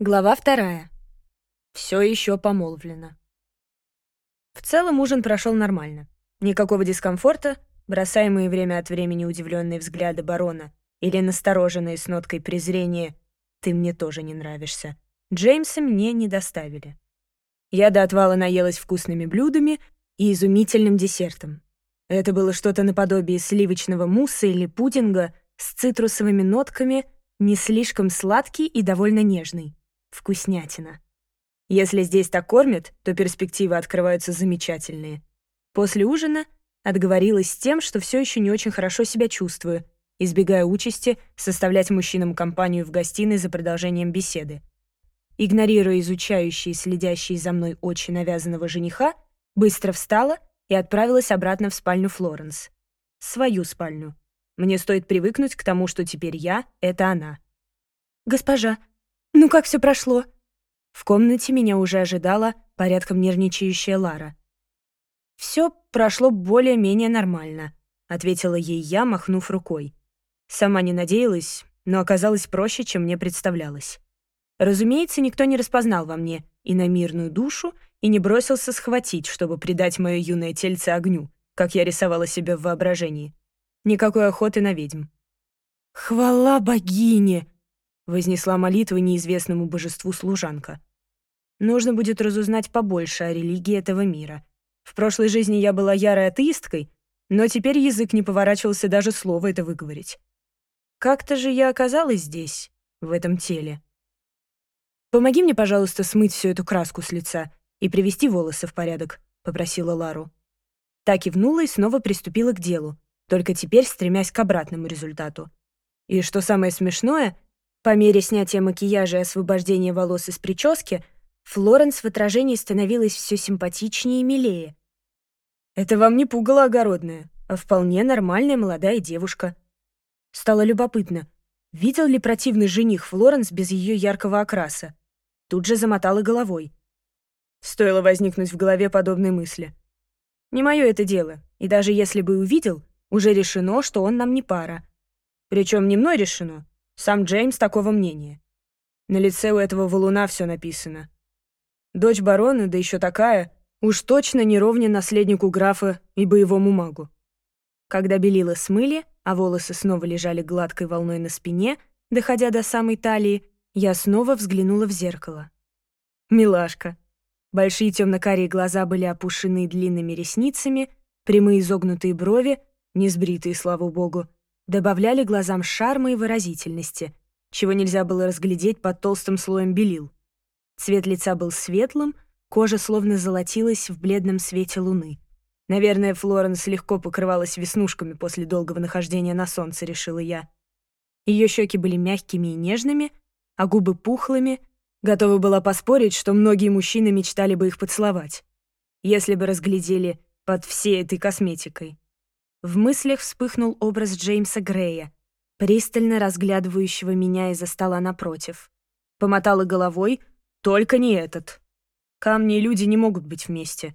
Глава вторая. Все еще помолвлено. В целом ужин прошел нормально. Никакого дискомфорта, бросаемые время от времени удивленные взгляды барона или настороженные с ноткой презрения «ты мне тоже не нравишься», Джеймса мне не доставили. Я до отвала наелась вкусными блюдами и изумительным десертом. Это было что-то наподобие сливочного мусса или пудинга с цитрусовыми нотками, не слишком сладкий и довольно нежный. Вкуснятина. Если здесь так кормят, то перспективы открываются замечательные. После ужина отговорилась с тем, что все еще не очень хорошо себя чувствую, избегая участи составлять мужчинам компанию в гостиной за продолжением беседы. Игнорируя изучающие и следящие за мной очи навязанного жениха, быстро встала и отправилась обратно в спальню Флоренс. Свою спальню. Мне стоит привыкнуть к тому, что теперь я — это она. «Госпожа, «Ну как все прошло?» В комнате меня уже ожидала порядком нервничающая Лара. Все прошло более-менее нормально», — ответила ей я, махнув рукой. Сама не надеялась, но оказалось проще, чем мне представлялось. Разумеется, никто не распознал во мне и на мирную душу и не бросился схватить, чтобы придать мое юное тельце огню, как я рисовала себя в воображении. Никакой охоты на ведьм. «Хвала богине!» Вознесла молитвы неизвестному божеству служанка. Нужно будет разузнать побольше о религии этого мира. В прошлой жизни я была ярой атеисткой, но теперь язык не поворачивался даже слово это выговорить. Как-то же я оказалась здесь, в этом теле. «Помоги мне, пожалуйста, смыть всю эту краску с лица и привести волосы в порядок», — попросила Лару. Так кивнула и снова приступила к делу, только теперь стремясь к обратному результату. И что самое смешное, по мере снятия макияжа и освобождения волос из прически, Флоренс в отражении становилась все симпатичнее и милее. «Это вам не пугало огородное, а вполне нормальная молодая девушка». Стало любопытно, видел ли противный жених Флоренс без ее яркого окраса. Тут же замотала головой. Стоило возникнуть в голове подобной мысли. «Не мое это дело, и даже если бы увидел, уже решено, что он нам не пара. Причем не мной решено, сам Джеймс такого мнения. На лице у этого валуна все написано. Дочь барона, да еще такая, уж точно не ровня наследнику графа и боевому магу. Когда белила смыли, а волосы снова лежали гладкой волной на спине, доходя до самой талии, я снова взглянула в зеркало. Милашка. Большие темно-карие глаза были опушены длинными ресницами, прямые изогнутые брови, не сбритые, слава богу, добавляли глазам шарма и выразительности, чего нельзя было разглядеть под толстым слоем белил. Цвет лица был светлым, кожа словно золотилась в бледном свете луны. Наверное, Флоренс легко покрывалась веснушками после долгого нахождения на солнце, решила я. Ее щеки были мягкими и нежными, а губы пухлыми. Готова была поспорить, что многие мужчины мечтали бы их поцеловать, если бы разглядели под всей этой косметикой. В мыслях вспыхнул образ Джеймса Грея, пристально разглядывающего меня из-за стола напротив. Помотала головой, только не этот. Камни и люди не могут быть вместе.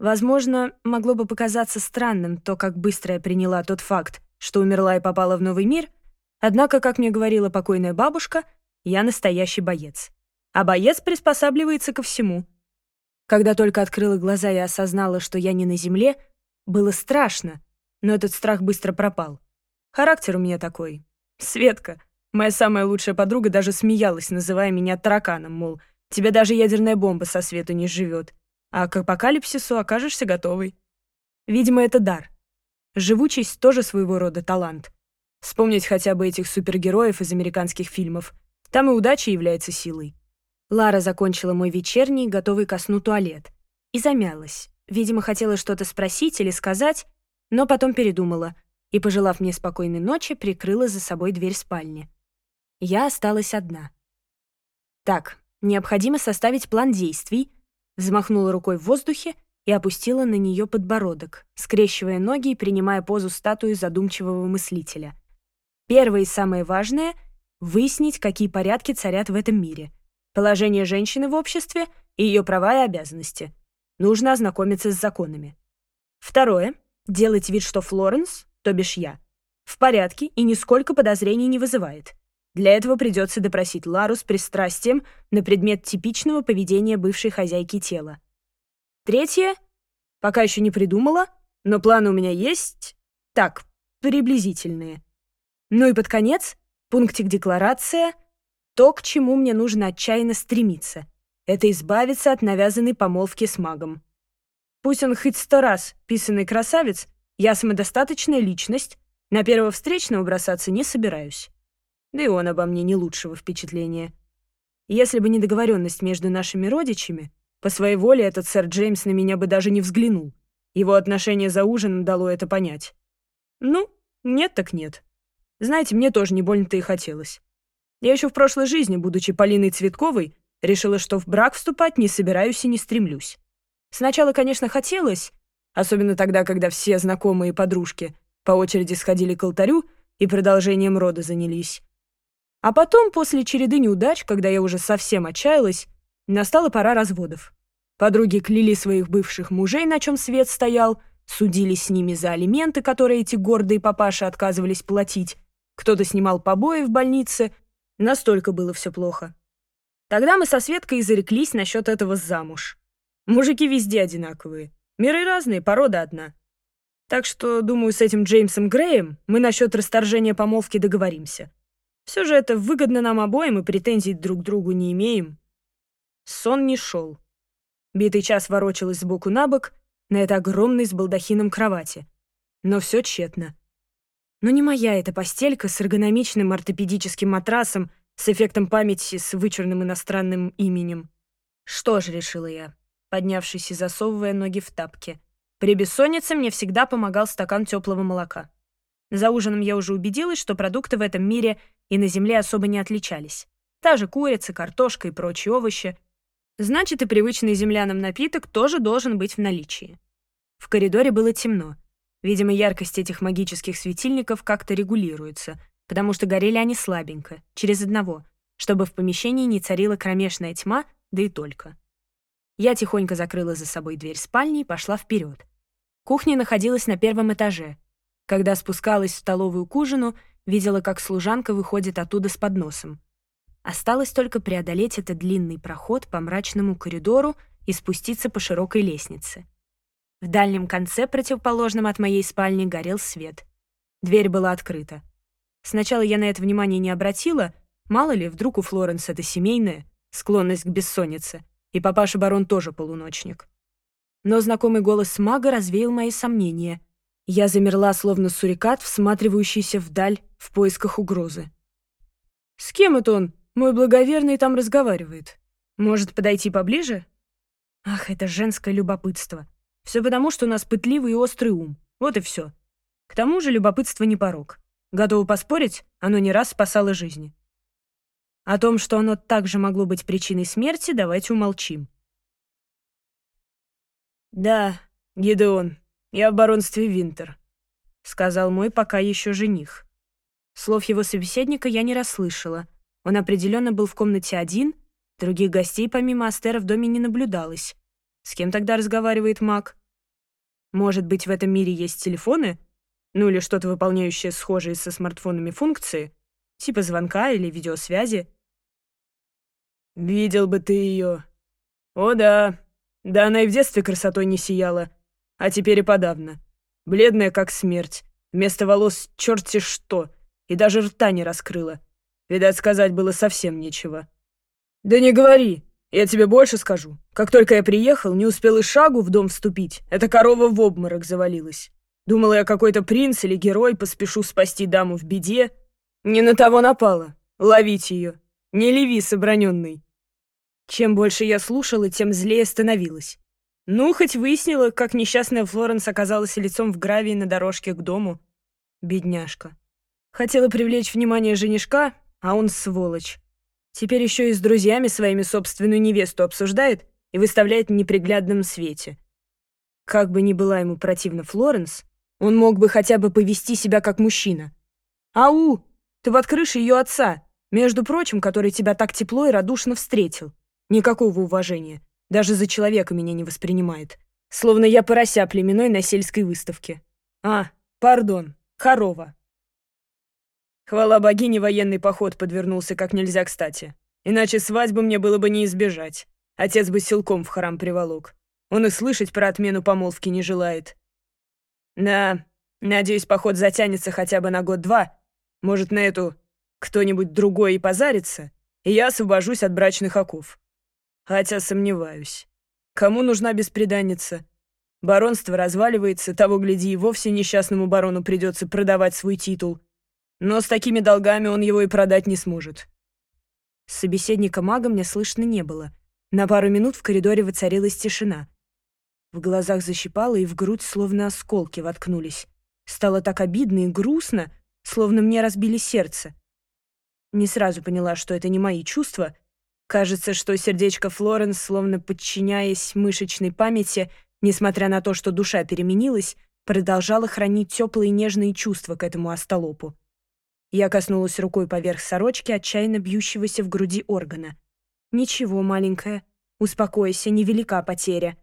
Возможно, могло бы показаться странным то, как быстро я приняла тот факт, что умерла и попала в новый мир, однако, как мне говорила покойная бабушка, я настоящий боец. А боец приспосабливается ко всему. Когда только открыла глаза и осознала, что я не на земле, было страшно — но этот страх быстро пропал. Характер у меня такой. Светка, моя самая лучшая подруга, даже смеялась, называя меня тараканом, мол, тебе даже ядерная бомба со свету не живет, а к апокалипсису окажешься готовой. Видимо, это дар. Живучесть тоже своего рода талант. Вспомнить хотя бы этих супергероев из американских фильмов. Там и удача является силой. Лара закончила мой вечерний, готовый ко сну туалет. И замялась. Видимо, хотела что-то спросить или сказать, но потом передумала и, пожелав мне спокойной ночи, прикрыла за собой дверь спальни. Я осталась одна. «Так, необходимо составить план действий», взмахнула рукой в воздухе и опустила на нее подбородок, скрещивая ноги и принимая позу статуи задумчивого мыслителя. Первое и самое важное — выяснить, какие порядки царят в этом мире, положение женщины в обществе и ее права и обязанности. Нужно ознакомиться с законами. Второе — Делать вид, что Флоренс, то бишь я, в порядке и нисколько подозрений не вызывает. Для этого придется допросить Лару с пристрастием на предмет типичного поведения бывшей хозяйки тела. Третье. Пока еще не придумала, но планы у меня есть. Так, приблизительные. Ну и под конец, пунктик «Декларация» — то, к чему мне нужно отчаянно стремиться. Это избавиться от навязанной помолвки с магом. Пусть он хоть сто раз писанный красавец, я самодостаточная личность, на первого встречного бросаться не собираюсь. Да и он обо мне не лучшего впечатления. Если бы не договоренность между нашими родичами, по своей воле этот сэр Джеймс на меня бы даже не взглянул. Его отношение за ужином дало это понять. Ну, нет так нет. Знаете, мне тоже не больно-то и хотелось. Я еще в прошлой жизни, будучи Полиной Цветковой, решила, что в брак вступать не собираюсь и не стремлюсь. Сначала, конечно, хотелось, особенно тогда, когда все знакомые и подружки по очереди сходили к алтарю и продолжением рода занялись. А потом, после череды неудач, когда я уже совсем отчаялась, настала пора разводов. Подруги кляли своих бывших мужей, на чем свет стоял, судили с ними за алименты, которые эти гордые папаши отказывались платить, кто-то снимал побои в больнице, настолько было все плохо. Тогда мы со Светкой зареклись насчет этого замуж. Мужики везде одинаковые. Миры разные, порода одна. Так что, думаю, с этим Джеймсом Греем мы насчет расторжения помолвки договоримся. Все же это выгодно нам обоим, и претензий друг к другу не имеем. Сон не шел. Битый час ворочалась сбоку на бок на это огромной с балдахином кровати. Но все тщетно. Но не моя эта постелька с эргономичным ортопедическим матрасом, с эффектом памяти, с вычурным иностранным именем. Что же решила я, поднявшись и засовывая ноги в тапки. При бессоннице мне всегда помогал стакан теплого молока. За ужином я уже убедилась, что продукты в этом мире и на земле особо не отличались. Та же курица, картошка и прочие овощи. Значит, и привычный землянам напиток тоже должен быть в наличии. В коридоре было темно. Видимо, яркость этих магических светильников как-то регулируется, потому что горели они слабенько, через одного, чтобы в помещении не царила кромешная тьма, да и только. Я тихонько закрыла за собой дверь спальни и пошла вперед. Кухня находилась на первом этаже. Когда спускалась в столовую к ужину, видела, как служанка выходит оттуда с подносом. Осталось только преодолеть этот длинный проход по мрачному коридору и спуститься по широкой лестнице. В дальнем конце, противоположном от моей спальни, горел свет. Дверь была открыта. Сначала я на это внимание не обратила, мало ли, вдруг у Флоренс это семейная склонность к бессоннице и папаша-барон тоже полуночник. Но знакомый голос мага развеял мои сомнения. Я замерла, словно сурикат, всматривающийся вдаль в поисках угрозы. «С кем это он? Мой благоверный там разговаривает. Может, подойти поближе?» Ах, это женское любопытство. Все потому, что у нас пытливый и острый ум. Вот и все. К тому же любопытство не порог. Готовы поспорить, оно не раз спасало жизни. О том, что оно также могло быть причиной смерти, давайте умолчим. «Да, Гидеон, я в баронстве Винтер», — сказал мой пока еще жених. Слов его собеседника я не расслышала. Он определенно был в комнате один, других гостей помимо Астера в доме не наблюдалось. С кем тогда разговаривает маг? Может быть, в этом мире есть телефоны? Ну или что-то, выполняющее схожие со смартфонами функции, типа звонка или видеосвязи — Видел бы ты ее. О да, да она и в детстве красотой не сияла, а теперь и подавно. Бледная, как смерть, вместо волос черти что, и даже рта не раскрыла. Видать, сказать было совсем нечего. «Да не говори! Я тебе больше скажу. Как только я приехал, не успел и шагу в дом вступить, эта корова в обморок завалилась. Думала я какой-то принц или герой, поспешу спасти даму в беде. Не на того напала. Ловить ее. Не леви, собраненный. Чем больше я слушала, тем злее становилась. Ну, хоть выяснила, как несчастная Флоренс оказалась лицом в гравии на дорожке к дому. Бедняжка. Хотела привлечь внимание женишка, а он сволочь. Теперь еще и с друзьями своими собственную невесту обсуждает и выставляет в неприглядном свете. Как бы ни была ему противна Флоренс, он мог бы хотя бы повести себя как мужчина. «Ау! Ты подкрышь ее отца, между прочим, который тебя так тепло и радушно встретил». Никакого уважения. Даже за человека меня не воспринимает. Словно я порося племенной на сельской выставке. А, пардон, корова. Хвала богине, военный поход подвернулся как нельзя кстати. Иначе свадьбы мне было бы не избежать. Отец бы силком в храм приволок. Он и слышать про отмену помолвки не желает. Да, надеюсь, поход затянется хотя бы на год-два. Может, на эту кто-нибудь другой и позарится, и я освобожусь от брачных оков. Хотя сомневаюсь. Кому нужна беспреданница? Баронство разваливается, того гляди, и вовсе несчастному барону придется продавать свой титул. Но с такими долгами он его и продать не сможет. Собеседника мага мне слышно не было. На пару минут в коридоре воцарилась тишина. В глазах защипало, и в грудь словно осколки воткнулись. Стало так обидно и грустно, словно мне разбили сердце. Не сразу поняла, что это не мои чувства — Кажется, что сердечко Флоренс, словно подчиняясь мышечной памяти, несмотря на то, что душа переменилась, продолжала хранить теплые нежные чувства к этому остолопу. Я коснулась рукой поверх сорочки, отчаянно бьющегося в груди органа. «Ничего, маленькая, успокойся, невелика потеря».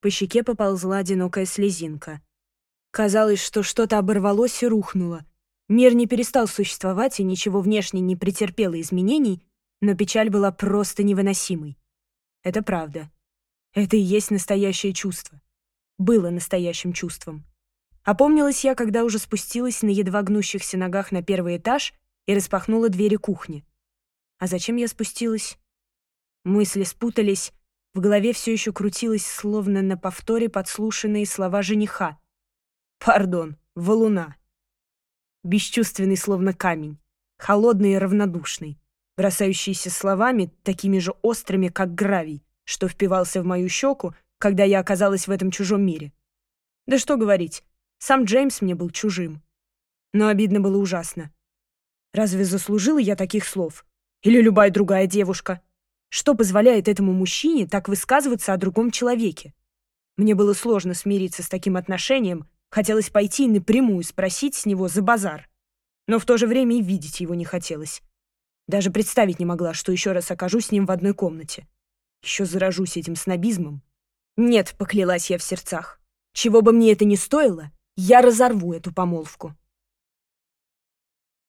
По щеке поползла одинокая слезинка. Казалось, что что-то оборвалось и рухнуло. Мир не перестал существовать, и ничего внешне не претерпело изменений, но печаль была просто невыносимой. Это правда. Это и есть настоящее чувство. Было настоящим чувством. Опомнилась я, когда уже спустилась на едва гнущихся ногах на первый этаж и распахнула двери кухни. А зачем я спустилась? Мысли спутались, в голове все еще крутилось, словно на повторе подслушанные слова жениха. «Пардон, валуна». Бесчувственный, словно камень. Холодный и равнодушный бросающиеся словами, такими же острыми, как гравий, что впивался в мою щеку, когда я оказалась в этом чужом мире. Да что говорить, сам Джеймс мне был чужим. Но обидно было ужасно. Разве заслужила я таких слов? Или любая другая девушка? Что позволяет этому мужчине так высказываться о другом человеке? Мне было сложно смириться с таким отношением, хотелось пойти и напрямую спросить с него за базар. Но в то же время и видеть его не хотелось. Даже представить не могла, что еще раз окажусь с ним в одной комнате. Еще заражусь этим снобизмом. Нет, поклялась я в сердцах. Чего бы мне это ни стоило, я разорву эту помолвку.